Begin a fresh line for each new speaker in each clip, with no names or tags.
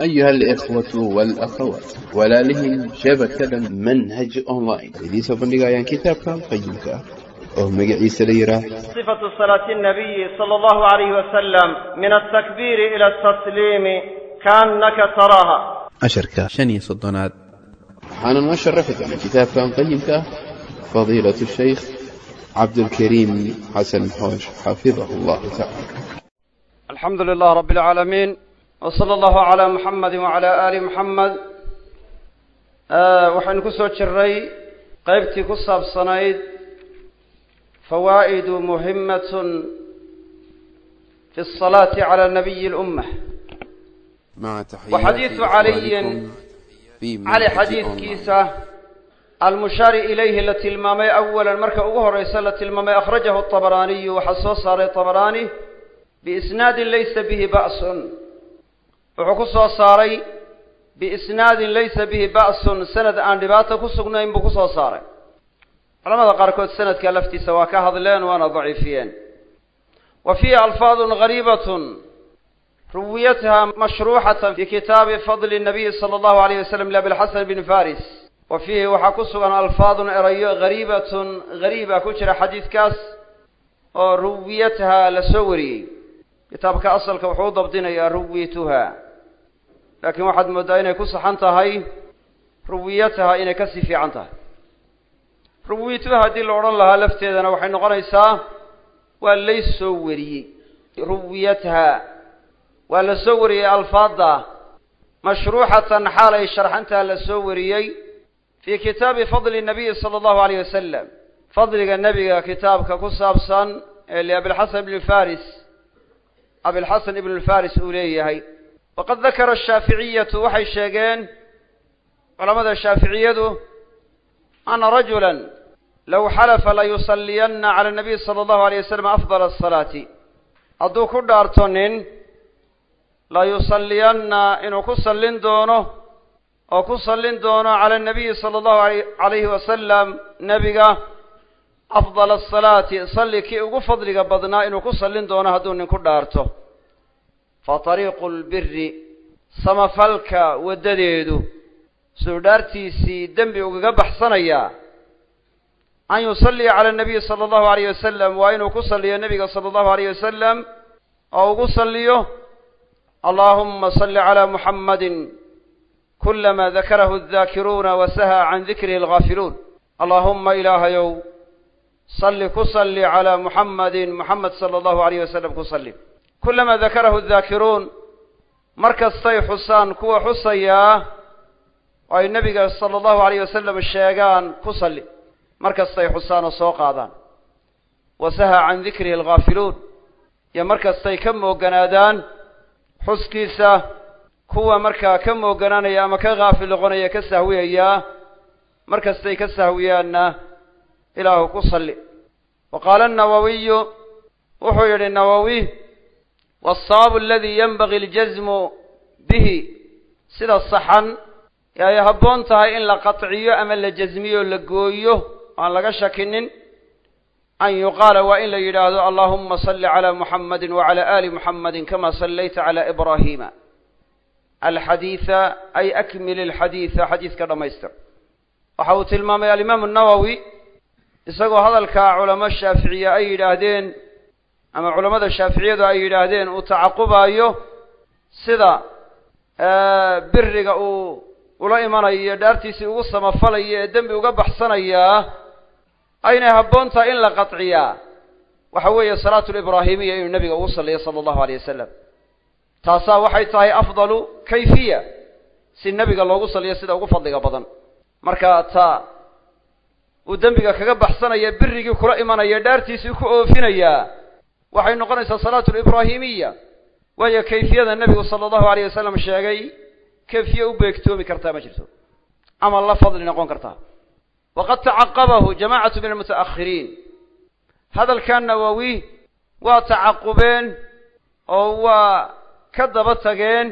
أيها الإخوة والأخوات walaalihii shabakada manhaj online idiin soo bandhigayaan kitaabkan qayimka ah oo magaciisa la yidhaah
صفة صلاة النبي صلى الله عليه وسلم من التكبير إلى التسليم كأنك تراها
casharka shan iyo soddonaad waxaana noo sharaxi doona kitaabkan qayimka ah fadiilatu shaykh cabdulkariim xasan xoosh xafidahu allahu tacala
الحمد لله رب العالمين وصلى الله على محمد وعلى آل محمد waxaynu ku soo jiray qaybtii ku saabsanayd fawaa'idu muhimatun fi الصلاة على نبي الأمة
مع تحيات
وحديث علي
إخوانكم في
cali
منهج
xadiidkiisa almushaari ilayhi la tilmaamay awalan marka ugu horeysa la tilmaamay akhrajahu طabaraaniyu waxaa soo saaray طabaraani biisnaadin laysa bihi ba'sun wuxuu ku soo saaray biisnaadin laysa bihi ba'sun. Sanad aan dhibaata ku sugnayn buu ku soo saaray. Culamada qaarkood sanadka laftiisa waa ka hadleen waana daciifiyeen. Wa fiihi alfaadun gariibatun ruwiyatha mashruuxatan fi kitaabi fadli nabiyi sala allahu alayh wasalam liabilxasan bn faris. Wa fiihi waxaa ku sugan alfaadun erayo gariibatun gariiba ku jira xadiidkaas oo ruwiyatha la soo wariyey. Kitaabka asalka wuxuu u dabdinayaa ruwituha laakiin waxaad mooddaa inay ku saxan tahay ruwiyataha inay ka sii fiican tahay. Ruwituha haddii la odhan lahaa lafteedana waxay noqonaysaa waa lay soo wariyey. Ruwiyatha waa la soo wariyey alfaadda mashruuxatan xaal ay sharxantaha la soo wariyey fii kitaabi fadli nabiyi sala allahu alayh wasalam fadliga nebiga kitaabka ku saabsan ee liabilxasan ibni faris abilxasan ibn faris uu leeyahay waqad dakara ashaaficiyatu waxay sheegeen culamada shaaficiyadu ana rajulan low xalafa layusalliyana cala nabiy sala allahu alayh wasalam afdala asalaati hadduu ku dhaarto nin layusalliyanna inuu ku sallin doono oo ku sallin doono cala nabiyi sala allahu alayhi wasalam nebiga afdala asalaati salli kii ugu fadliga badnaa inuu ku sallin doono hadduu nin ku dhaarto fa tariiqu lbiri samafalka waddadeedu suu dhaartiisii dembi ugaga baxsanayaa an yusalliya cala nabiyi sala allahu alayh wasalam waa inuu ku salliyo nebiga sala allahu alayh wasalam oo ugu salliyo allahuma salli calaa muxammadin kulama dakarahu adaakiruuna wasaha can dikrihi alghaafiluun allaahumma ilaahayow salli ku salli calaa muxammadin muxamed sala allahu alayh wasalam ku salli kulama dakarahu adaakiruun mar kastay xusaan kuwa xusayaa oo ay nebiga sala allahu alayh wasalam sheegaan ku salli. Mar kastay xusaan oo soo qaadaan. Wasaha can dikrihi alghaafiluun. Iyo mar kastay ka mooganaadaan xuskiisa kuwa markaa ka mooganaanaya ama ka haafil noqonaya ka sahwiyayaa mar kastay ka sahwiyaanna ilaahu ku salli. Wa qaala annawawiyu wuxuu yidhi nawowi waasawaabu aladii yanbagi aljazmu bihi sida saxan ee ay habboon tahay in la qatciyo ama la jasmiyo o la gooyo aan laga shakinin an yuqaala waa in la yidhaahdo allahuma salli calaa muxamadi wacala aali muxamadi kama sallayta calaa ibraahiima alxadiida ay akmil alxadiida xadiidka dhammaystir waxa uu tilmaamay alimaamu nawowi isagoo hadalkaa culamo shaaficiya ay yidhaahdeen ama culammada shaaficiyadu ay yidhaahdeen uu tacaqubaayo sida biriga uu ula imanayo dhaartiisii ugu samafalayo ee dembi uga baxsanayaa aynay habboon tahay in la qatciyaa waxa weeye salaatu libraahimiya inuu nebiga ugu salliyo sala allahu alayh wasalam taasaa waxay tahay afdalu kayfiya si nebiga loogu saliyo sida ugu fadliga badan. Marka taa uu dembiga kaga baxsanaya birigii kula imanaya dhaartiisii ku oofinayaa waxay noqonaysaa salaatu libraahimiya waayo kayfiyada nebigu sala allahu alayh wasalam sheegay kayfiye u beegtoomi kartaa ma jirto. Ama la fadli noqon kartaa waqad tacaqabahu jamaacatu min almuta'akhiriin hadalkan nawowi waa tacaqubeen oo waa ka daba tageen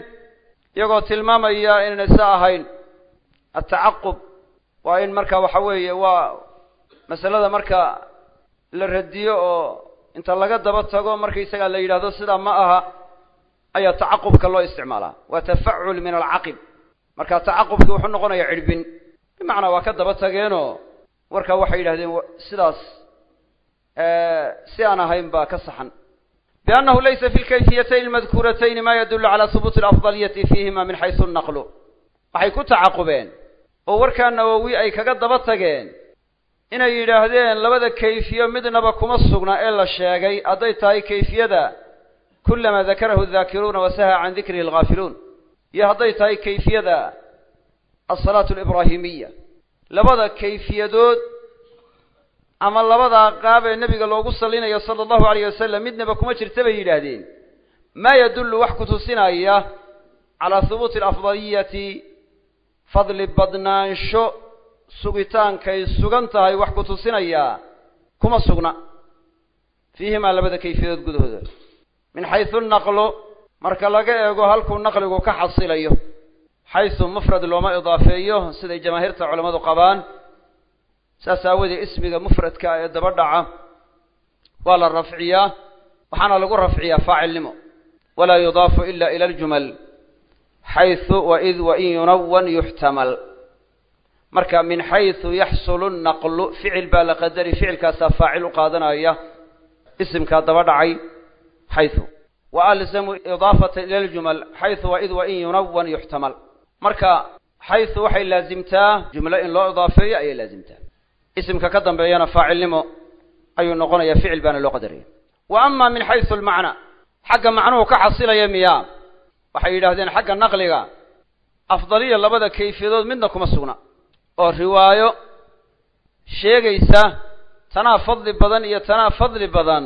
iyagoo tilmaamaya inayna sa ahayn. Atacaqub waa in marka waxa weeye waa masalada marka la radiyo oo inta laga daba tago markaysagaa la yidhaahdo sidaa ma aha ayaa tacaqubka loo isticmaalaa. Waa tafacul min alcaqib. Marka tacaqubkii wuxuu noqonayaa cidhbin bimacnaa waa ka daba tageenoo warkaa waxay yidhahdeen sidaas si aan ahayn baa ka saxan. Biannahu laysa fi lkayfiyatayn almadkuuratayn ma yadullu cala hubuuti alafdaliyati fiihima min xaysu naqlu. Waxay ku tacaqubeen oo warkaa nawowi ay kaga daba tageen inay yidhaahdeen labada kayfiyo midnaba kuma sugna ee la sheegay. Hadday tahay kayfiyada kulama dakarahu adaakiruuna wasaha can dikrihi alghaafiluun. Iyo hadday tahay kayfiyada alsalaatu alibraahimiya labada kayfiyadood ama labadaa qaab ee nebiga loogu sallinayo sala allahu alayh wasalam midnaba kuma jirta bay yidhaahdeen. Maa yadullu wax ku tusinaya calaa hubuuti alafdaliyati fadli badnaansho sugitaankay sugan tahay wax ku tusinayaa kuma sugna. Fiihimaa labada kayfiyadood gudahooda. Min xaysu naqlu marka laga eego halkuu naqligu ka xasilayo xaysu mufrad looma idaafeeyo siday jamaahiirta culammadu qabaan saas aawadee ismiga mufradka ee daba dhaca waa la rafciyaa waxaana lagu rafciyaa faacilnimo. Walaa yudaafu ila ila aljumal. Xaysu waid wain yunawan yuxtamal marka min xaysu yaxsulu naqlu ficil baa la qadari ficilkaasaa faacil u qaadanaya isimkaa daba dhacay xaysu wa alzamu idaafata ila aljumal xaysu waid wain yunawan yuxtamal. Marka xaysu waxay laazimtaa jumlo in loo idaafeeyo ayay laazimtaa. Isimka ka dambeeyana faacilnimo ayuu noqonayaa ficil baana loo qadaraya wa ama min xaysu almacna xagga macnuhu ka xasilaya miyaa. Waxay yidhaahdeen xagga naqliga afdaliya labada kayfiyadood midna kuma sugna oo riwaayo sheegaysa tanaa fadli badan iyo tanaa fadli badan.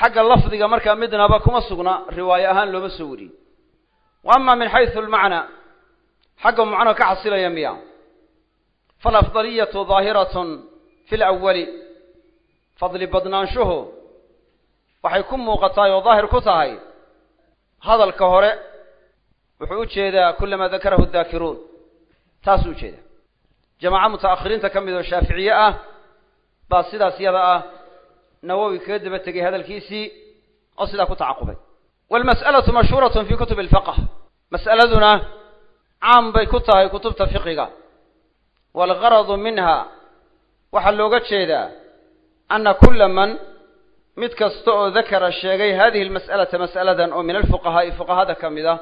Xagga lafdiga markaa midnaba kuma sugna riwaayo ahaan looma soo weriye wa ama min xaysu almacna xagga macnuhu ka xasilaya miya. Falafdaliyatu daahiratun fi lawali fadli badnaanshuhu waxay ku muuqataay oo daahir ku tahay. Hadalka hore wuxuu u jeedaa kulamaa dakarahu daakiruun taasuu u jeedaa jamaaco muta'akhiriinta ka mid oo shaaficiye ah baa sidaas yada ah nawowi kaga daba tegay hadalkiisii oo sidaa ku tacaqubay. Waalmas'alatu mashhuuratun fi kutubi alfiqh. Mas'aladuna caam bay ku tahay kutubta fiqiga waalgaradu minha. Waxaa looga jeedaa ana kula man mid kasta oo dakara sheegay hadihi almas'alata mas'aladan oo min alfuqahaa'i fuqahada ka mid ah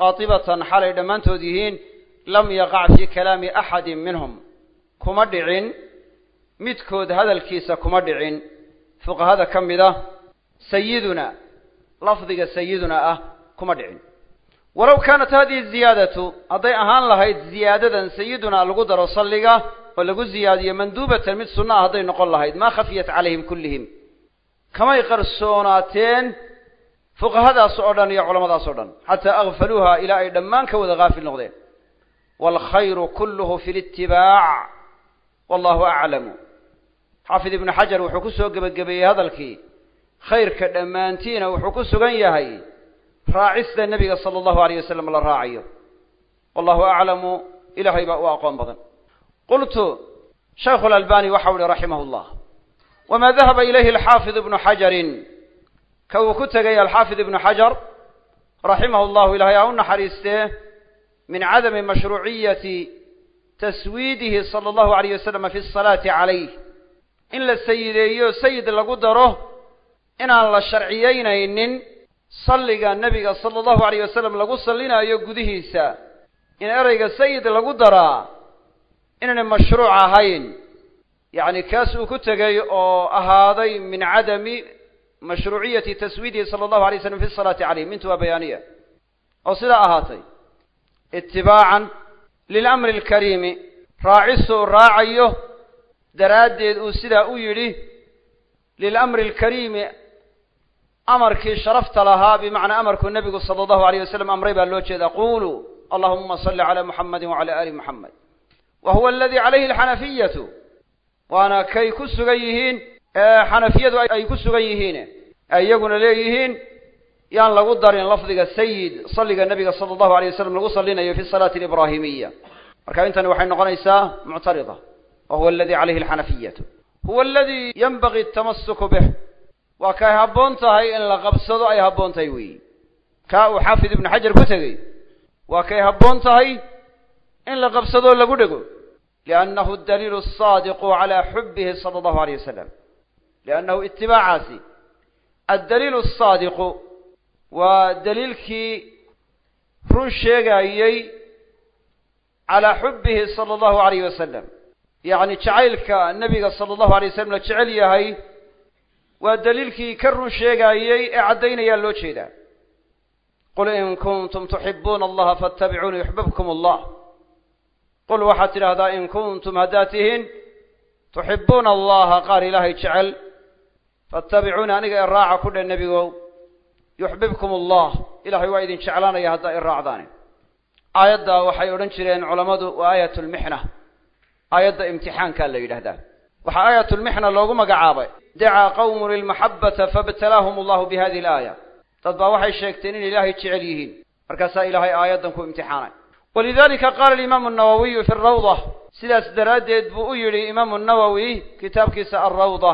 qaatibatan xalay dhammaantood yihiin lam yaqac fii kalaami axadin minhum. Kuma dhicin. Midkood hadalkiisa kuma dhicin. Fuqahada ka mid ah sayiduna lafdiga sayiduna ah kuma dhicin. Walow kaanat hadihi ziyaadatu hadday ahaan lahayd ziyaadadan sayiduna lagu daro salliga oo lagu ziyaadiyo manduubatan mid sunna ah hadday noqon lahayd maa khafiyat calayhim kullihim. Kamay qarsoonaateen fuqahadaas oo dhan iyo culamadaas oo dhan. Xataa akfaluuha ilaa ay dhammaan ka wada haafil noqdeen waalkhayru kulluhu fi litibaac wallahu aclamu xaafid ibnu xajar wuxuu ku soo gebagabeeyey hadalkii khayrka dhammaantiina wuxuu ku sugan yahay raacista nebiga sala allahu alayh wasalam la raacayo wallahu aclamu ilahay baa u aqoon badan qultu shaykhu lalbani waxau ihi raximah llah wma dahaba ilayhi alxaafid ibnu xajarin ka uu ku tegay alxaafid ibnu xajar raximah llahu ilahay ha u min cadami mashruuciyati taswiidihi sala allahu alayh wasalam fi asalaati calayh in la sayideeyo sayid lagu daro inaan la sharciyeynaynin salliga nebiga sala allahu alayh wasalam lagu sallinayo gudihiisa in ereyga sayid lagu daraa inaanay mashruuc ahayn yacni kaas uu ku tegay oo ahaaday min cadami mashruuciyati taswiidihi sala allahu alay slam fi salaati calayh mintu waa bayaaniya oo sidaa ahaatay itibaacan lilamri alkariimi raacisuu raacayo daraaddeed uu sidaa u yidhi lilamri alkariimi amarkii sharafta lahaa bimacnaa amarkuu nebigu sala allahu alayh wasalam amray baa loo jeedaa quluu allahuma salli cala muxamadi wacala ali muxamed wa huwa aladi calayhi alxanafiyatu waana kay ku sugan yihiin xanafiyadu ay ku sugan yihiin ay iyaguna leeyihiin yaan lagu darin lafdiga sayid salliga nebiga sala allahu alayh wasalam lagu sallinayo fi salaati alibraahimiya marka intani waxay noqonaysaa muctarida wa huwa aladi calayhi alxanafiyatu huwa aladi yanbagii atamasuku bih waa kay habboon tahay in la qabsado ay habboon tahay weeyi. Kaa uu xaafid ibnu xajar ku tegey waa kay habboon tahay in la qabsadoo lagu dhego. Liannahu daliilu asaadiqu calaa xubbihi sala allahu alayh wasalam liannahu itibaacaasi addaliilu asaadiqu waa daliilkii run sheegayey calaa xubbihi sala allahu alayh wasalam yacni jacaylka nebiga sala allahu alay wasalam la jecel yahay waa daliilkii ka run sheegaayey ee caddaynayaa loo jeedaa. Qul in kuntum tuxibuuna allaha faatabicuuni yuxbibkum allah qul waxaad tidhaahdaa in kuntum haddaad tihiin tuxibuuna allaha qaar ilaahay jecel. Faatabicuuni aniga i raaca ku dhe nebigow yuxbibkum allah. Ilahay waa idin jeclaanaya haddaa i raacdaani. Aayadda waxay odhan jireen culammadu waa aayat lmixna aayadda imtixaankaa la yidhahdaa waxaa aayat lmixna loogu magacaabay. Dacaa qawmun ilmaxabata faibtalaahum allahu bi hadihi alaaya. Dad baa waxay sheegteen inay ilaahay jecel yihiin. Markaasaa ilaahay aayaddan ku imtixaanay. Walidalika qaala alimaamu nawowiyu fi rawda sidaas daraaddeed buu u yidhi imaamu nawowi kitaabkiisa alrawda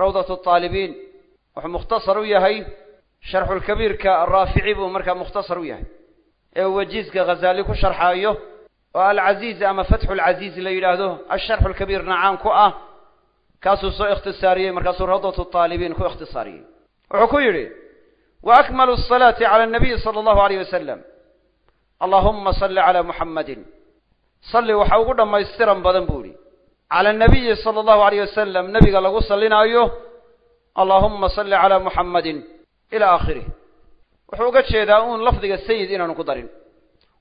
rawdat aalibiin wuxuu mukhtasar u yahay sharxulkabiirka araafici buu markaa mukhtasar u yahay. Ee uu wajiizka ghazaali ku sharxaayo oo alcaziiz ama fatxu lcaziiz la yidhaahdo asharxu lkabiir nacaan ku ah kaasuu soo ikhtisaariyey markaasuu rawdat aalibiin ku ikhtisaariyey. Wuxuu ku yidhi wa akmalu asalaati cala anabiyi sala allahu alayh wasalam allahuma salli calaa muxammadin salli waxa ugu dhammaystiran badan buu yihi cala anabiyi sala allahu alayh wasalam nebiga lagu sallinaayo allahuma salli calaa muxammadin ila aakhirih wuxuu uga jeedaa uun lafdiga sayid inaanu ku darin.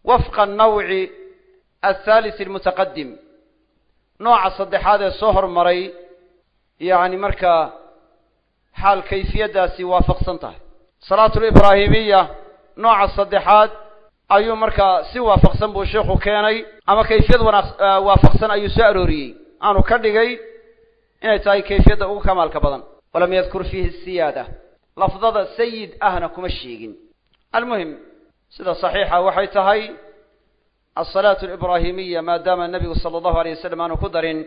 Wafqa nawci athalis almutaqadim nooca saddexaad ee soo hormaray yacni markaa xaal kayfiyaddaasi waafaqsan tahay. Salaatu libraahimiya nooca saddexaad ayuu markaa si waafaqsan buu sheikhu keenay ama kayfiyad wanaaq waafaqsan ayuu soo arooriyey. Aanu ka dhigay inay tahay kayfiyadda ugu kamaalka badan. Walam yadkur fiihi siyaada lafdada sayid ahna kuma sheegin. Almuhim sida saxiixa waxay tahay asalaatu alibraahimiya maadaama nebigu sala allahu alayh wasalam aanu ku darin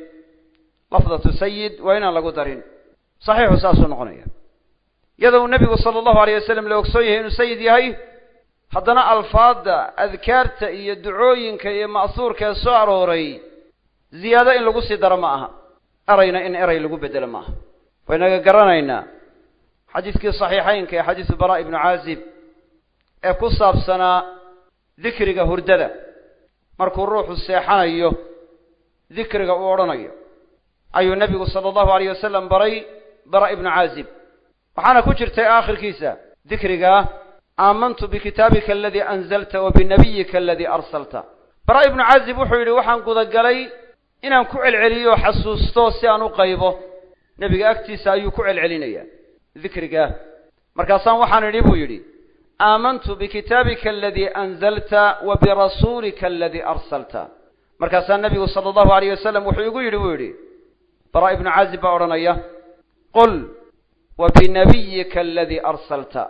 lafdatu sayid waa inaan lagu darin. Saxiixu saasuu noqonaya. Iyadoo uu nebigu sala allahu alayh wasalam la ogsoon yahay inuu sayid yahay haddana alfaadda adkaarta iyo ducooyinka iyo ma'suurka ee soo arooray ziyaado in lagu sii daro ma aha. Erayna in eray lagu bedelo ma aha. Waynaga garanaynaa xadiidkii saxiixaynka ee xadiisu baraa ibnu caazib ee ku saabsanaa dikriga hurdada. Markuu ruuxu seexanayo dikriga uu odhanayo. Ayuu nebigu sala allahu alayh wasalam baray bara ibnu caazib. Waxaana ku jirtay aakhirkiisa dikrigaa aamantu bikitaabika aladii anzalta wa binabiyika aladii arsalta. Bara ibnu caazib wuxuu yidhi waxaan gudagalay inaan ku celceliyo xasuusto si aan u qaybo. Nebiga agtiisa ayuu ku celcelinaya dikrigaa markaasaan waxaan idhi buu yidhi aamantu bikitaabika aladii anzalta wa birasuulika aladii arsalta. Markaasaa nebigu sala allahu alayh wasalam wuxuu igu yidhi buu yidhi bara ibnu caazib baa odhanaya qul wa binabiyika aladii arsalta.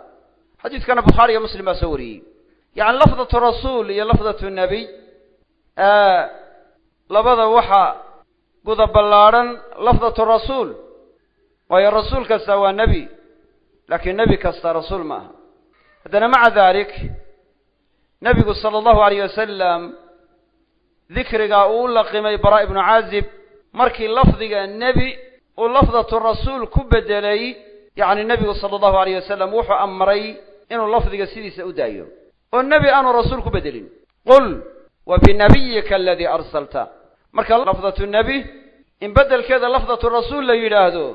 Xadiidkana bukhaari iyo muslim baa soo wariyey. Yacni lafdatu rasuul iyo lafdatu nebiy labada waxaa guda ballaadhan lafdatu rasuul waayo rasuul kasta waa nebi laakiin nebi kasta rasuul ma aha. Haddana maca dalik nebigu sala allahu alayh wasalam dikrigaa uu laqimay bara ibnu caazib markii lafdiga nebi uu lafdatu rasuul ku bedelay yacni nebigu sala allahu alayh wasalam wuxuu amray inuu lafdiga sidiisa u daayo. Oo nebi aanu rasuul ku bedelin. Qul wa binabiyika aladii arsalta. Marka lafdatu nebi in beddelkeeda lafdatu rasuul la yidhaahdo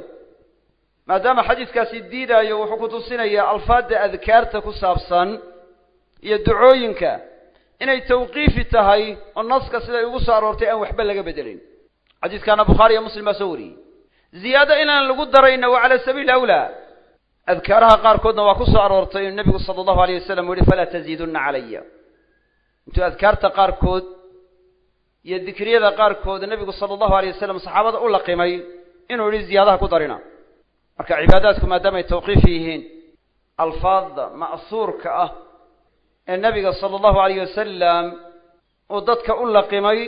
maadaama xadiidkaasi diidaayo wuxuu ku tusinayaa alfaadda adkaarta ku saabsan iyo ducooyinka inay tawqiifi tahay oo naska siday ugu soo aroortay aan waxba laga bedelin. Xadiidkaana bukhaari iyo muslim baa soo wariyey. Ziyaado inaan lagu darayna waa cala sabiili awlaa. Adkaaraha qaarkoodna waa ku soo aroortay inuu nebigu sala allahu alayh wasalam u yihi falaa taziidunna calaya. Intuu adkaarta qaarkood iyo dikriyada qaarkood nebigu sala allahu alayh wasalam saxaabada u laqimay inuu yihi ziyaadaha ku darina marka cibaadaadku maadaama ay tawqiifi yihiin alfaadda ma'suurka ah ee nebiga sala allahu alayh wasalam uu dadka u laqimay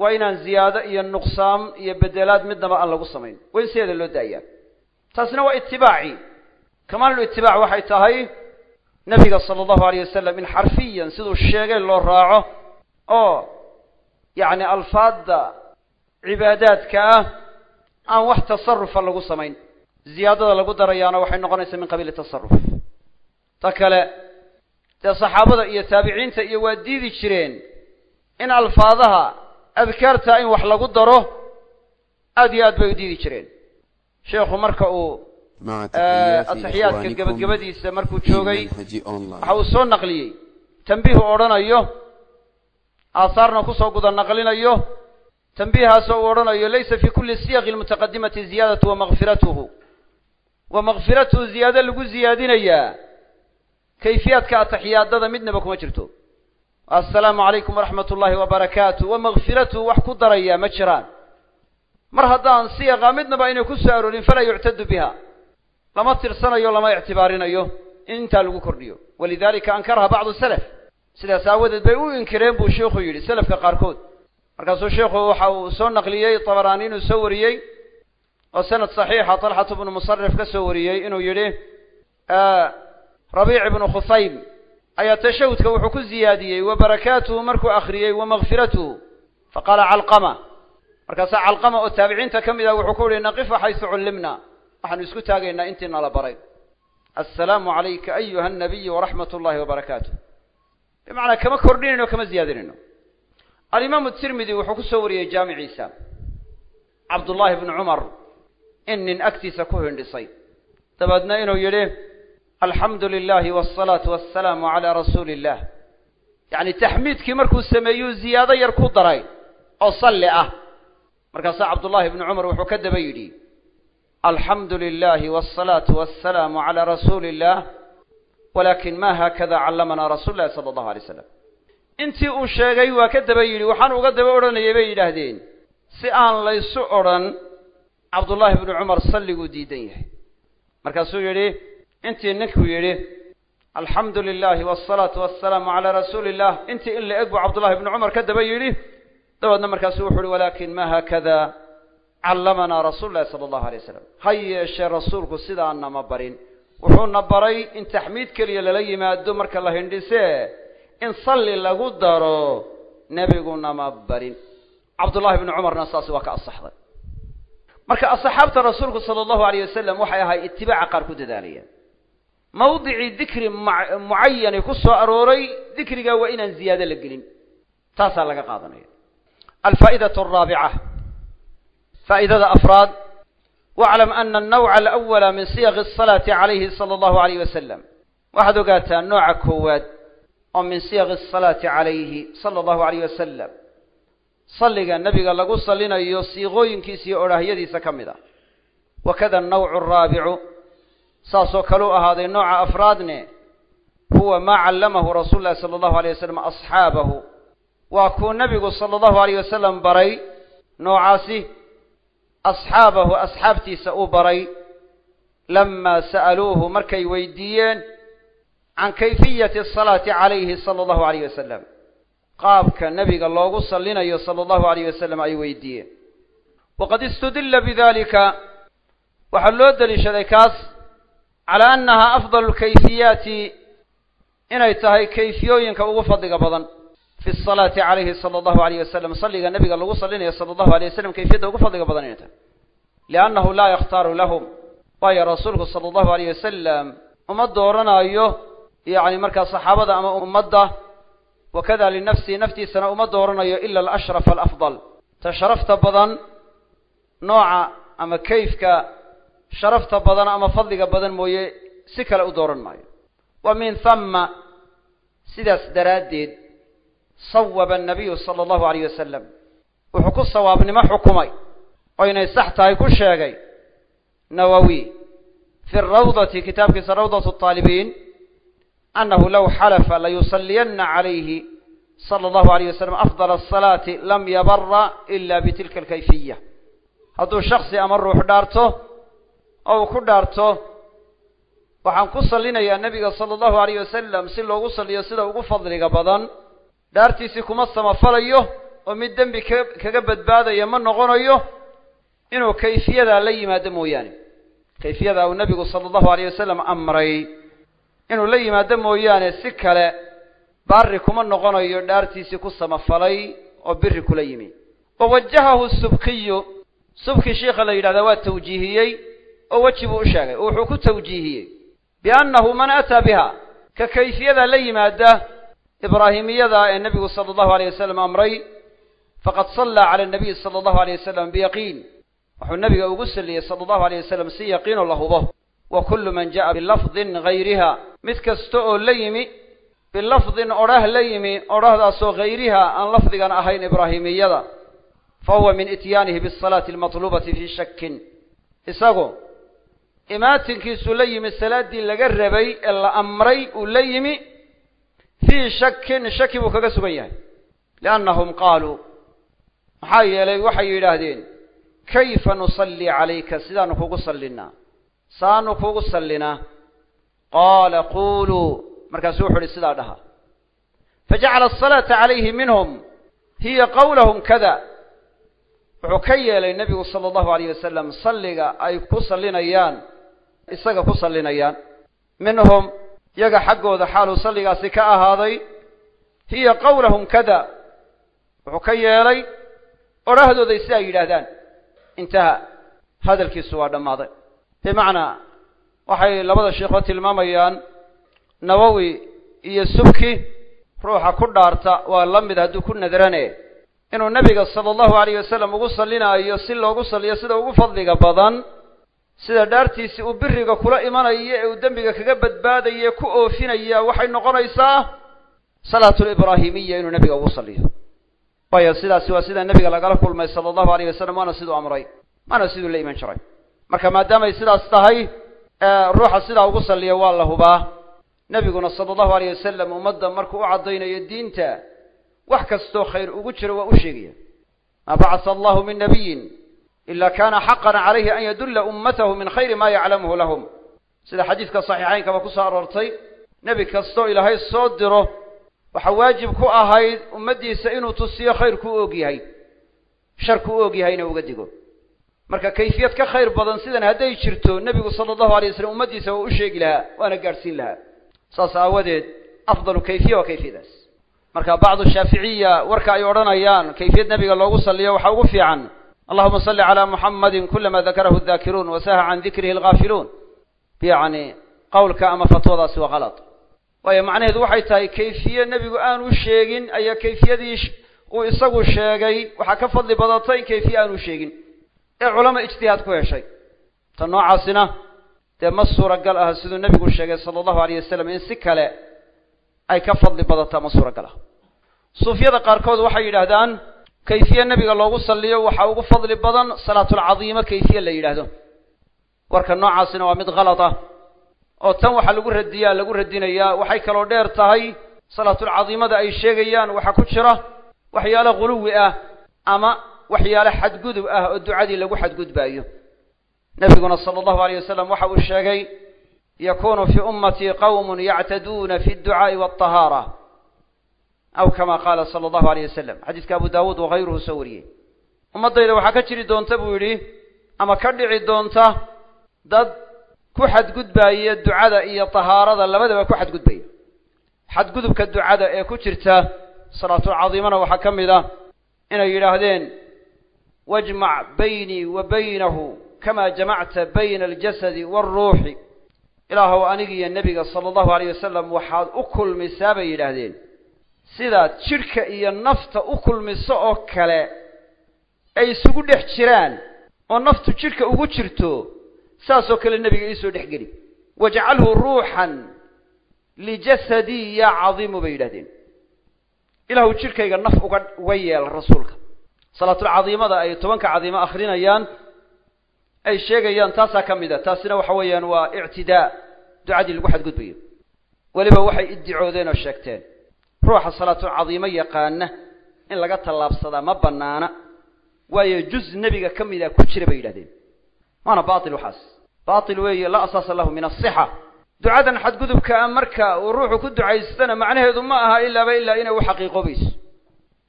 waa inaan ziyaado iyo nuqsaam iyo bedelaad midnaba aan lagu samayn. Waa in sideeda loo daayaa. Taasina waa itibaaci kamaalu itibaac waxay tahay nebiga sala allahu alayh wasalam in xarfiyan siduu sheegay loo raaco oo yacni alfaadda cibaadaadka ah aan wax tasarufa lagu samayn ziyaadada lagu darayaana waxay noqonaysaa min qabiili tasaruf ta kale dee saxaabada iyo taabiciinta iyo waa diidi jireen in alfaadaha adkaarta in wax lagu daro aad iyo aad bay u diidi jireen. Sheekhu marka uu ataxiyaadka gebagabadiisa markuu joogay waxa uu soo naqliyey. Tambiih u odhanayo aahaarna ku soo guda naqlinayo. Tambiihaasoo uu odhanayo laysa fi kuli siyaqi lmutaqadimati ziyadatu wamakfiratuhu wa makfiratuhu ziyaado lagu ziyaadinayaa kayfiyaadka ataxiyaadada midnaba kuma jirto. Assalaamu calaykum waraxmat ullahi wabarakaatu wa makfiratuhu wax ku daraya ma jiraan. Mar haddaan siyaqa midnaba aynay ku soo aroorin falaa yuctadu biha. Lama tirsanayo lama ictibaarinayo. In intaa lagu kordhiyo. Walidalika ankaraha bacdu salaf. Sidaas aawadeed bay u inkireen buu sheikhu yidhi selafka qaarkood. Markaasuu sheikhu waxa uu soo naqliyey tabaraani inuu soo wariyey oo sanad saxiixa talxatu bnu musarif ka soo wariyey inuu yidhi rabiic ibnu khusaym ayaa tashahudka wuxuu ku ziyaadiyey wa barakaatuhu markuu akhriyey wa makfiratuhu faqaala calqama markaasaa calqama oo taabiciinta ka mid ah wuxuu ku yihi naqifa xaysu cullimna waxaanu isku taagaynaa intii nala baray. Assalaamu calayka ayuha anabiyu waraxmat ullahi wabarakaatuh bimacnaa kama kordhinayno kama ziyaadinayno. Alimaamu tirmidi wuxuu ku soo wariyey jaamiciisa cabdullaahi bnu cumar in nin agtiisa ku hindhisay dabeedna inuu yidhi alxamdu lilahi walsalaatu wassalaamu calaa rasuuli illah yacni taxmiidkii markuu sameeyuu ziyaado yar ku daray oo salli ah markaasaa cabdullaahi bnu cumar wuxuu ka daba yidhi alxamdu lilahi walsalaatu wassalaamu calaa rasuuli illah walakin ma haakada callamanaa rasuulu llahi sala allahu alay slam intii uu sheegay waa ka daba yidhi waxaan uga daba odhanayay bay yidhaahdeen si aan laysu odhan cabdullaahi bnu cumar salliguu diidan yahay. Markaasuu yidhi intii ninkuu yidhi alxamdu lilahi walsalaatu wassalaamu calaa rasuuli illah intii in la eg buu cabdullahi bnu cumar ka daba yidhi dabeedna markaasuu wuxu uhi walakin ma haakada callamanaa rasuulu llahi sala allahu alay wasalam ha yeeshee rasuulku sidaana ma barin. Wuxuuna baray in taxmiid keliya lala yimaado marka la hindhisee in salli lagu daro nebiguna ma barin. Cabdullahi bnu cumarna saasi waa ka asaxday marka asxaabta rasuulku sala allahu alayh wasalam waxay ahay itibaaca qaar ku dadaalayaan mawdicii dikri mucayani ku soo arooray dikrigaa waa inaan ziyaado la gelin. Taasaa laga qaadanaya. Alfaa'idatu araabica faa'idada afraad. Waclam ana alnawca alawala min siyaqi asalaati calayhi sala allahu alayh wasalam waxaad ogaataa nooca koowaad oo min siyaqi asalaati calayhi sala allahu alayh wasalam salliga nebiga lagu sallinayo siiqooyinkiisa iyo odhaahyadiisa ka mid ah wakada annawcu araabicu saasoo kaleu ahaaday nooca afraadne huwa maa callamahu rasuulu llahi sala allahu alayh wasalam asxaabahu. Waa kuu nebigu sala allahu alayh wasalam baray noocaasi asxaabahu asxaabtiisa uu baray lamaa sa'aluuhu markay weydiiyeen can kayfiyati asalaati calayhi sala allahu alayh wasalam qaabka nebiga loogu sallinayo sala allahu alayh wasalam ay weydiiyeen. Waqad istudilla bidalika waxaa loo deliishaday kaas calaa annaha afdalu lkayfiyaati inay tahay kayfiyooyinka ugu fadliga badan fi asalaati calayhi sala allahu alayh wasalam salliga nebiga lagu sallinayo sala allahu alayh wasalam kayfiyadda ugu fadliga badan inay tahay. Liannahu laa yakhtaaru lahum waayo rasuulku sala allahu alayh wasalam uma dooranaayo yacni markaa saxaabada ama ummadda wakada linafsihi naftiisana uma dooranayo ila alashraf alafdal. Ta sharafta badan nooca ama kayfka sharafta badan ama fadliga badan mooye si kale u dooran maayo. Wa min hama sidaas daraaddeed sawaba annabiyu sala allahu alayh wasalam wuxuu ku sawaabnimo xukumay oo inay sax tahay ku sheegay nawowi fi rawdati kitaabkiisa rawdat aalibiin annahu low xalafa layusalliyana calayhi sala allahu alayh wasalam afdal asalaati lam yabara ila bitilka alkayfiya hadduu shaksi ama ruux dhaarto oo uu ku dhaarto waxaan ku sallinayaa nebiga sala allahu alayh wasalam si loogu salliyo sida ugu fadliga badan dhaartiisii kuma samafalayo oo mid dembi ka kaga badbaadaya ma noqonayo inuu kayfiyadaa la yimaado mooyaane kayfiyadaa uu nebigu sala allahu alayh wasalam amray inuu la yimaado mooyaane si kale baari kuma noqonayo dhaartiisii ku samafalay oo biri kula yimi. Wa wajahahu subkiyu subki sheikha la yidhahdaa waa tawjiihiyey oo weji buu u sheegay oo wuxuu ku tawjiihiyey. Biannahu man ataa biha ka kayfiyada la yimaada ibraahimiyada ee nebigu sala allahu alayh wasalam amray faqad sallaa cala nabiyi sala allahu alayh wasalam biyaqiin wuxuu nabiga ugu saliyey sala allahu alayh wasalam si yaqiinoo la hubo wa kullu man ja'a bilafdin gayriha mid kasta oo la yimi bilafdin odhah la yimi odhahdaasoo hayriha aan lafdigan ahayn ibraahimiyada fa huwa min ityaanihi bisalaati almatlubati fii shakin isagu imaatinkiisuu la yimi salaaddii laga rabay ee la amray uu la yimi fii shakin shaki buu kaga sugan yahay. Liannahum qaaluu maxaa yeelay waxay yidhaahdeen kayfa nusalli calayka? Sidaanu kugu sallinaa saanu kugu sallinaa qaala quuluu. Markaasuu wuxu uhi sidaa dhaha. Fajacala asalaata calayhi minhum hiya qawlahum kada. Wuxuu ka yeelay nebigu sala allahu alayh wasalam salliga ay ku sallinayaan isaga ku sallinayaan. Minhum yaga xaggooda xaaluu salligaasi ka ahaaday hiya qawlahum kada. Wuxuu ka yeelay odhahdooday si ay yidhaahdaan. Intaha hadalkiisu waa dhammaaday bimacnaa waxay labada sheikhood tilmaamayaan nawowi iyo subki ruuxa ku dhaarta waa la mid hadduu ku nadrane inuu nebiga sala allahu alayh wasalam ugu sallinaayo si loogu salliyo sida ugu fadliga badan sida dhaartiisii uu biriga kula imanayo ee uu dembiga kaga badbaadaye ku oofinaya waxay noqonaysaa salaatulibraahimiya inuu nebiga ugu salliyo. Waayo sidaasi waa sida nebiga lagala kulmay sala allahu alayh wasalam waana siduu amray maana siduu la iman jiray marka maadaamay sidaas tahay ruuxa sidaa ugu salliya waa la hubaa. Nebiguna sala allahu alayh wasalam ummadda markuu u caddaynayo diinta wax kastoo khayr ugu jiro waa u sheegaya. Maa bacasa allahu min nabiyin ila kana xaqan calayhi an yadulla ummatahu min khayri ma yaclamuhu lahum. Sida xadiidka saxiixaynkaba ku soo aroortay nebi kastoo ilaahay soo diro waxaa waajib ku ahayd ummaddiisa inuu tusiyo khayrku u og yahay sharku u og yahayna uga digo marka kayfiyad ka khayr badan sidan hadday jirto nebigu sala allahu alay wasalam ummaddiisa waa u sheegi lahaa waana gaadhsiin lahaa. Saas aawadeed afdalu kayfiya waa kayfiyadaas. Marka bacdu shaaficiya warka ay odhanayaan kayfiyad nebiga loogu salliyo waxaa ugu fiican allahuma salli calaa muxamadin kulama dakarahu daakiruun wasaha can dikrihi alghaafiluun yacni qowlka ama fatwadaasi waa kalad waayo macnaheedu waxay tahay kayfiye nebigu aanu sheegin ayaa kayfiyadii uu isagu sheegay. Waxaa ka fadli badatay kayfiye aanu sheegin ee culamo ijtihaad ku heshay. Ta noocaasina dee ma suuragal ah siduu nebigu sheegay sala allahu alayh wasalam in si kale ay ka fadli badataa ma suuragal ah suufyada qaarkood waxay yidhaahdaan kayfiye nebiga loogu salliyo waxaa ugu fadli badan salaatulcadiima kayfiye la yidhaahdo. Warka noocaasina waa mid kalad ah. Oo tan waxaa lagu radiyaa lagu radinayaa waxay kaloo dheer tahay salaatulcadiimada ay sheegayaan waxaa ku jira waxyaalo guluwi ah ama waxyaalo xadgudub ah oo ducadii lagu xadgudbaayo. Nebiguna sala allahu alayh wasalam waxa uu sheegay yakunu fii ummatii qawmun yactaduuna fi dducaa'i walطahaara aw kama qaala sala allahu alayh wasalam xadiiska abu daawuud wakayruhu soo wariyey. Ummaddayda waxaa ka jiri doonta buu yidhi ama ka dhici doonta dad ku xadgudbaaya ducada iyo tahaarada labadaba ku xadgudbaya. Xadgudubka ducada ee ku jirta salaatulcadiimana waxaa ka mid ah inay yidhaahdeen wajmac baynii wa baynahu kama jamacta bayna aljasadi waaruuxi ilaahow anigiiyo nebiga sala allahu alayh wasalam waxaad u kulmisaa bay yidhaahdeen. Sidaad jidhka iyo nafta u kulmiso oo kale ay isugu dhex jiraan oo naftu jidhka ugu jirto saasoo kale nebiga iisoo dhex geli. Wajcalhu ruuxan lijasadii yaa cadiimu bay yidhahdeen ilaahu jidhkayga naf uga uga yeel rasuulka salaatulcadiimada ay tobanka cadiimo akrinayaan ay sheegayaan taasaa ka mid a. Taasina waxa weeyaan waa ictidaa ducadii lagu xadgudbayo weliba waxay iddicoodeen oo sheegteen ruuxa salaatulcadiimo yaqaana in laga tallaabsadaa ma banaana waayo juz nebiga ka mida ku jira bay yidhahdeen waana batil waxaas. Batil weeye laa asaasa lahu min asixa ducadan xadgudubka a marka uu ruuxu ku ducaystana macnaheedu ma aha ilaaba ilaa inay u xaqiiqoobayso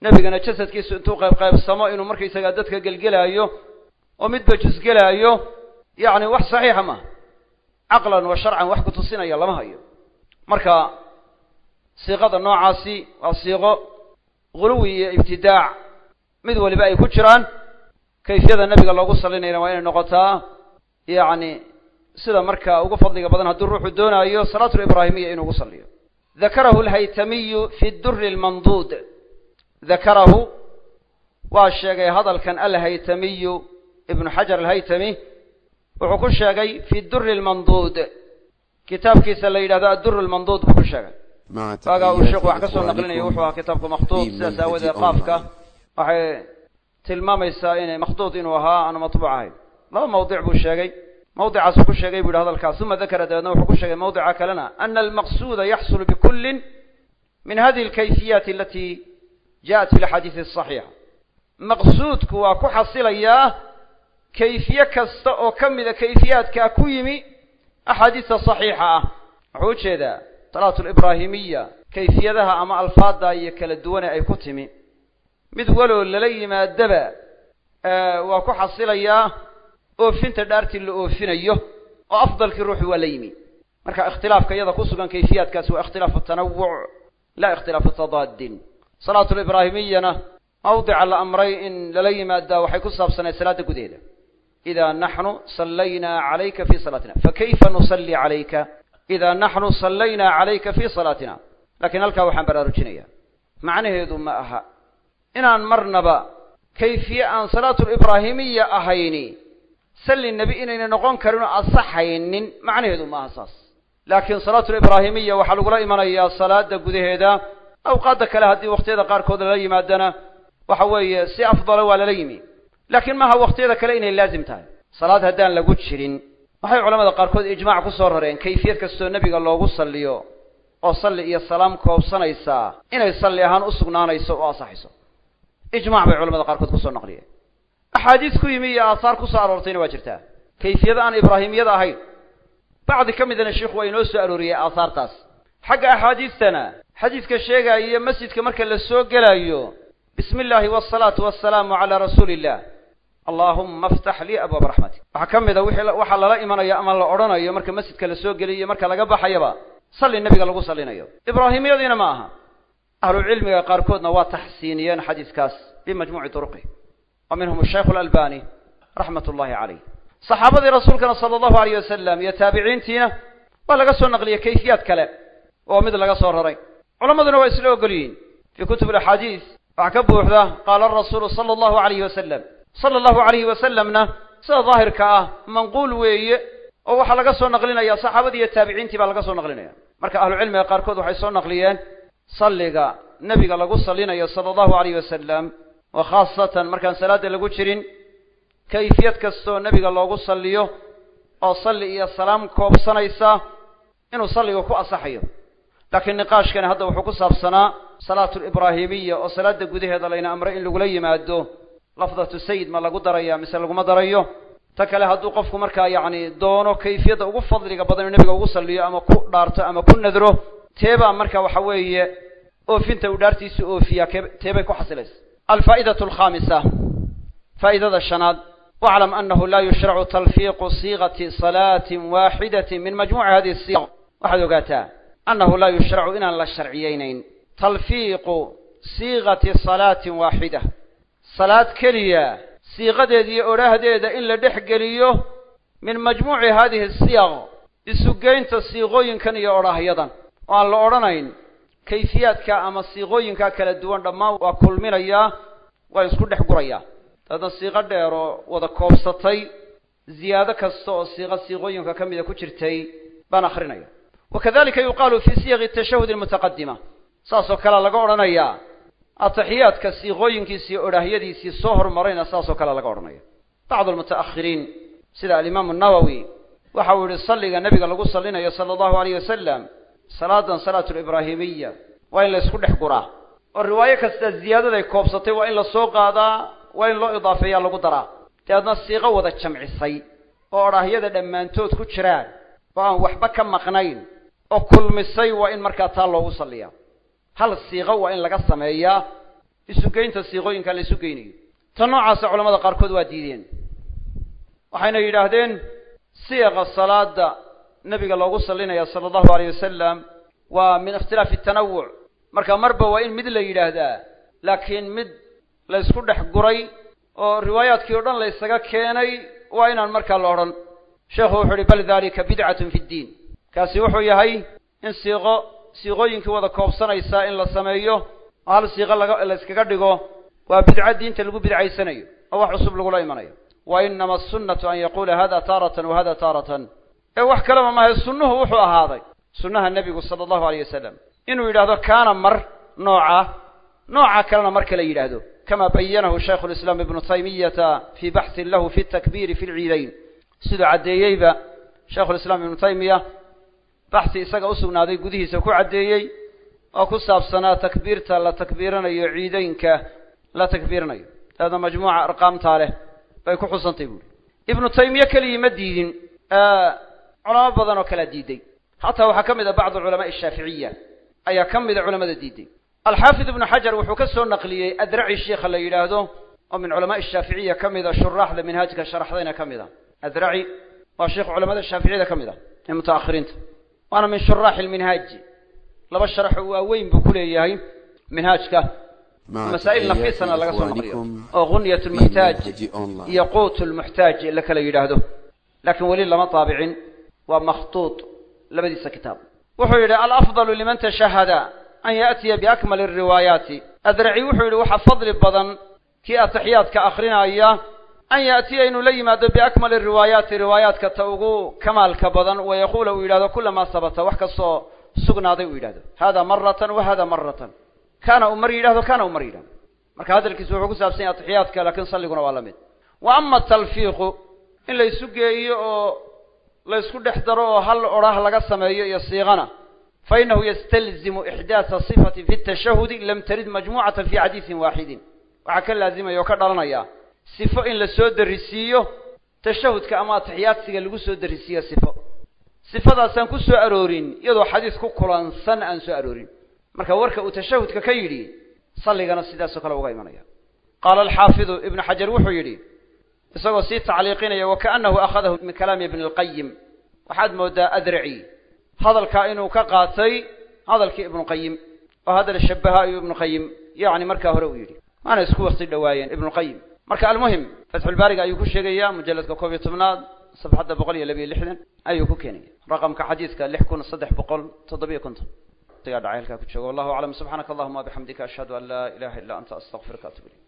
nebigana jasadkiisu intuu qayb qaybsamo inuu markaysagaa dadka gelgelaayo oo midba jusgelaayo yacni wax saxiixa maaha caqlan wa sharcan wax kutusinaya lama hayo. Marka siiqada noocaasi waa siiqo guluwi iyo ibtidaac. Mid waliba ay ku jiraan kayfiyada nebiga loogu salinayna waa inay noqotaa yacni sida marka ugu fadliga badan hadduu ruuxu doonaayo salaatu libraahimiya inuu ugu saliyo. Dakarahu alhaytamiyu fi duri lmanduud dakarahu waa sheegay hadalkan alhaytamiyu ibnu xajar alhaytami wuxuu ku sheegay fi duri lmanduud kitaabkiisa la yidhahdo adur lmanduud buu ku sheegay. Waagaa uu sheekhu wax ka soo naqlinayo wuxuu ahaa kitaabku makhduud sidaas aawadeed qaafka. Waxay tilmaamaysaa inay makhduud inuu ahaa aanu matbuuc ahayn. Laba mawdic buu sheegay. Mawdicaasuu ku sheegay bu yidhi hadalkaas. Uma dakara dabeedna wuxuu ku sheegay mawdica kalena ana almaqsuuda yaxsulu bikullin min hadihi alkayfiyaati alati ja'at fi laxaadiisi asaxiixa maqsuudku waa ku xasilayaa kayfiye kasta oo ka mida kayfiyaadkaa ku yimi axaadiista saxiixa ah. Wuxuu u jeedaa salaatu libraahimiya kayfiyadaha ama alfaada iyo kala duwane ay ku timi. Mid waloo lala yimaadaba waa ku xasilayaa oofinta dhaartii la oofinayo oo afdalkii ruuxu waa la yimi. Marka ikhtilaafka iyada ku sugan kayfiyaadkaasi waa ikhtilaafu tanawuc la ikhtilaafu tadaadin salaatu libraahimiyana mawdica la amray in lala yimaadaa waxay ku saabsanayd salaada gudaheeda ida naxnu sallaynaa calayka fi salaatina. Fakayfa nusalli calayka? Ida naxnu sallaynaa calayka fi salaatina. Lakiin halkaa waxaan baraarujinaya. Macnaheedu ma aha. Inaan marnaba kayfiye aan salaatu libraahimiya ahayni salli nebi inayna noqon karin oo asaxaynin macnaheedu ma aha saas. Laakiin salaatu libraahimiya waxaa lagula imanayaa salaada gudaheeda awqaadda kale haddii wakhtiyada qaarkood lala yimaadana waxa weeye si afdala waa lala yimi. Laakiin maaha wakhtiyada kale inay laazim tahay. Salaad haddaan lagu jirin. Waxay culamada qaarkood ijmaac ku soo rareen? Kayfiyad kastoo nebiga loogu salliyo oo salli iyo salaam koobsanaysaa inay salli ahaan u sugnaanayso oo asaxayso ijmac bay culamada qaarkood ku soo naqliyeen. Axaadiis ku yimi iyo aahaar ku soo aroortayna waa jirtaa. Kayfiyada aan ibraahimiyada ahayn. Bacdi ka midana sheikhu waa inoo soo arooriyey aahaartaas xagga axaadiistana xadiidka sheegaayo masjidka marka la soo gelaayo bismi illaahi wasalaatu wasalaamu calaa rasuuli illah allaahumma aftax lii abwaaba raxmatik. Waxaa ka mid a wixii waxaa lala imanaya ama la odhanayo marka masjidka la soo geliyo marka laga baxayaba salli nebiga lagu sallinayo. Ibraahimiyadiina ma aha. Ahlucilmiga qaarkoodna waa taxsiiniyeen xadiiskaas bimajmuuci turuqih wa minhum ashaykhu alalbani raxmat ullahi caleyh saxaabadii rasuulkana sala allahu alayh wasalam iyo taabiciintiina waa laga soo naqliyey kayfiyaad kale oo mid laga soo raray culammaduna waa isla ogol yihiin fii kutub alaxaadiis waxaa ka buuxda qaala arasuulu sala allahu alayhi wasalam sala allahu alayhi wasalamna sida daahirka ah manquul weeye oo waxaa laga soo naqlinaya saxaabadii iyo taabiciintii baa laga soo naqlinaya. Marka ahlucilmiga qaarkood waxay soo naqliyeen salliga nebiga lagu sallinayo sala allahu alayh wasalam wa khaasatan markaan salaada lagu jirin kayfiyad kastoo nebiga loogu salliyo oo salli iyo salaam koobsanaysa inuu salliga ku asaxayo laakiin niqaashkani hadda wuxuu ku saabsanaa salaatu libraahimiya oo salaada gudaheeda layna amray in lagula yimaado. Lafdatu sayid ma lagu daraya mise laguma darayo? Ta kale hadduu qofku markaa yacni doono kayfiyadda ugu fadliga badan nebiga ugu salliyo ama ku dhaarto ama ku nadro teebaa marka waxa weeye oofinta uu dhaartiisa oofiyaa teebay ku xasilaysa alfaa'idatu alkhaamisa faa'idada shanaad. Waclam anahu laa yushracu talfiiqu siigati salaatin waaxidatin min majmuuci hadihi siaq waxaad ogaataa annahu laa yushracu inaan la sharciyeynayn talfiiqu siigati salaatin waaxida salaad keliya siiqadeeda iyo odhaahdeeda in la dhex geliyo min majmuuci hadihi siyaq isugeynta siiqooyinkan iyo odhaahyadan oo aan la odhanayn kayfiyaadka ama siiqooyinka kala duwan dhammaan waa kulminayaa waa isku dhex gurayaa dabeedna siiqo dheer wada koobsatay ziyaado kasta oo siiqo siiqooyinka ka mida ku jirtay baan akrinaya wakadalika yuqaalu fii siyaqi tashahud almutaqadima saasoo kalea laga odhanayaa ataxiyaadka siiqooyinkiisi iyo odhaahyadiisii soo hormarayna saasoo kale laga odhanaya bacdu almuta'akhiriin sida alimaamu nawowi waxa uu yihi salliga nebiga lagu sallinayo sala allahu alayh wasalam salaadan salaatu libraahimiya waa in la isku dhex guraa oo riwaayo kasta ziyaadaday koobsatay waa in la soo qaadaa waa in loo idaafeeyaa lagu daraa dabeedna siiqo wada jamcisay oo odhaahyada dhammaantood ku jiraan oo aan waxba ka maqnayn oo kulmisay waa in markaa taa loogu salliyaa. Hal siiqo waa in laga sameeyaa. Isugeynta siiqooyinka la isu geynayo tan noocaasa culamada qaarkood waa diideen. Waxayna yidhaahdeen siiqa salaada nebiga loogu sallinaya sala allahu alayh wasalam waa min ikhtilaafi tanawuc marka marba waa in mid la yidhaahdaa laakiin mid la ysku dhex guray oo riwaayaadkii o dhan la ysaga keenay waa inaan markaa la odhan. Sheekhu wuxuu uhi bal dalika bidcatun fi ddiin kaasi wuxuu yahay in siiqo siiqooyinkii wada koobsanaysaa in la sameeyo oo hal siiqo laga la yskaga dhigo waa bidco diinta lagu bidcaysanayo oo wax cusub lagula imanayo. Wa inama asunnatu an yaquula hada taaratan wa hada taaratan. Ee wax kaleba maaha sunnuhu wuxuu ahaaday sunnaha nebigu sala allahu alayh wasalam inuu yidhahdo kaana mar nooca nooca kalena mar kale yidhaahdo. Kama bayanahu shaykhu lislaam ibnu taymiyata fii baxsin lahu fi takbiiri fi lciidayn siduu caddeeyeyba shaykhulislaam ibnu taymiya baxsi isaga usugnaaday gudihiisa ku caddeeyey oo ku saabsanaa takbiirta la takbiiranayo ciideynka la takbiiranayo. Daadna majmuuca arqaamtaa leh bay ku xusantay buuri ibnu taymiye keligii ma diidin culamo badan oo kalea diiday. Hataa waxaa ka mid a bacdu culamaai shaaficiya ayaa ka mida culamada diiday. Alxaafid ibnu xajar wuxuu ka soo naqliyey adraci sheikha la yidhaahdo oo min culamaai shaaficiya ka mida shuraaxda minhaajka sharaxdayna ka mid a adraci waa sheikh culamada shaaficiyada ka mid ah ee waana min shuraaxi lminhaaji laba sharaxoo waaweyn buu ku leeyahay minhaajka. Masaa'il nafiisana laga soo naqliyo oo gunyat lmuxtaaj iyo quut lmuxtaaj la kala yidhaahdo. Laakiin weli lama taabicin waa makhtuud labadiisa kitaab. Wuxuu yidhi alafdalu liman tashahada an yaatiya biakmali riwaayaati adraci wuxuu yidhi waxaa fadli badan kii ataxiyaadka akrinaya an yaatiya inuu la yimaado biakmali riwaayaati riwaayaadka ta ugu kamaalka badan wayaquula uu yidhahdo kulamaa sabata wax kastoo sugnaaday uu yidhahdo hada maratan wa hada maratan kana uu mar yidhahdo kana uu mar yidhahdo marka hadalkiisu wuxuu ku saabsan yahay atixiyaadka laakiin salliguna waa la mid wa ama talfiiqu in la isu geeyo oo la isku dhex daro oo hal odhah laga sameeyo iyo siiqana fa inahu yastalzimu ixdaasa sifati fi tashahudi lam tarid majmucatan fi xadiisin waaxidin waxaa ka laazimaya oo ka dhalanaya sifo in la soo darisiiyo tashahudka ama atixiyaadsiga lagu soo darisiiyo sifo. Sifadaasaan ku soo aroorin iyadoo xadiis ku kulansan aan soo aroorin. Marka warka uu tashahudka ka yidhi salligana sidaasoo kale uga imanaya. Qaala alxaafidu ibnu xajar wuxuu yidhi isagoo sii tacliiqinaya wakaanahu akhadahu min kalaami ibni alqayim waxaad moodaa adraci hadalkaa inuu ka qaatay hadalkii ibnu qayim oo hadal shabaha ayuu ibnu qayim yacni markaa hore uu yidhi. Maana isku wakti dhowaayeen ibnuqayim marka almuhim fatxulbaariga ayuu ku sheegaya mujalladka koob iyo tobnaad safxadda boqol iyo labiyo lixdan ayuu ku keenaya. Raqamka xadiidka lix kun saddex boqol toddobiyo konton. Dhacay halkaa ku joogo wallahu aclam. Subxaanaka allahuma wabixamdika ashhadu an laa ilaha illa anta astaqfiruka atub ilayk